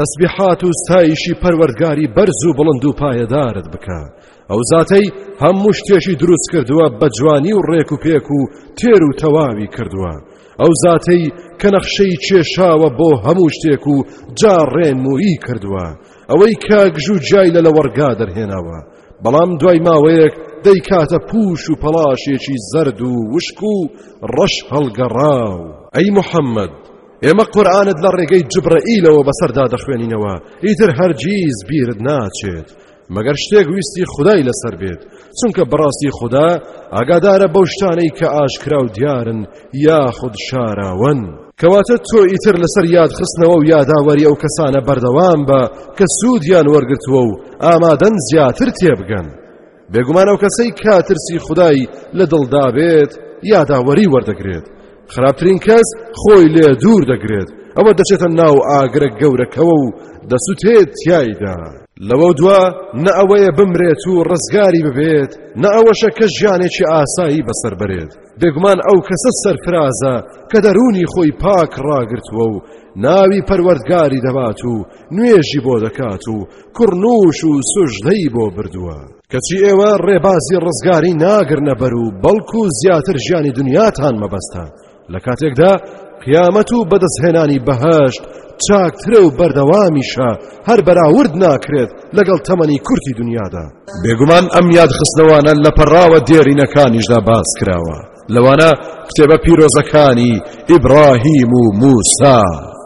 تەسبیحات و ستایشی پەروەردگاری بەرز و بڵند و پایەدارت بکە ئەو زاتەی هەموو شتێکی دروست کردووە بە جوانی و ڕێک و پێک و تێر و تەواوی کردووە ئەو زاتەی کە نەخشەی کێشاوە بۆ هەموو شتێک و جا ڕێنمویی کردووە ئەوەی کە گژوو جای لە لەوەڕگا دەرهێناوە بەڵام دوای ماوەیەک دەیکاتە پوش و پەڵاشێکی زەرد و وشک و ڕەش هەڵگەڕاو ئەی محەممەد ئێمە قورئانت لە ڕێگەی جبرەئیلەوە بەسەردا دەخوێنینەوە ئیتر هەرگیز بیرت ناچێت مەگەر شتێک ویستی خدای لەسەر بێت چونکە بەڕاستی خدا ئاگادارە بەو شتانەی کە ئاشکرا و دیارن یاخود شاراون کەواتە تۆ ئیتر لەسەر یاد خستنەوە و یاداوەری ئەو کەسانە بەردەوام بە کە سوودیان وەرگتووە و ئامادەن زیاتر تێبگەن بێگومان ئەو کەسەی کە ترسی خودای لە دڵدا بێت یاداوەری وەردەگرێت خراپترین کەس خۆی لێ دوور دەگرێت ئەوە دەچێتە ناو ئاگرە گەورەکەوە و دەسوتێت تایدا لەوە دوا نە ئەوەیە بمرێت و ڕزگاری ببێت نە ئەوەشە کە ژیانێکی ئاسایی بەسەر بەرێت بێگومان ئەو کەسە سەرفرازە کە دەرونی خۆی پاک ڕاگرتووە و ناوی پەروەردگاری دەبات و نوێژی بۆ دەکات و کوڕنووش و سوژدەی بۆ بردووە کەچی ئێوە ڕێبازی ڕزگاری ناگرنە بەر و بەڵکو زیاتر ژیانی دنیاتان مەبەستە لە کاتێکدا قیامەت و بەدەستهێنانی بەهشت چاکترە و بەردەوامیشە هەر بەراورد ناکرێت لەگەڵ تەمەنی کورتی دنیادا بێگومان ئەم یاد خستنەوانە لە پەڕاوە دێرینەکانیشدا باس کراوە لەوانە کتێبە پیرۆزەکانی ئیبراهیم و موسا.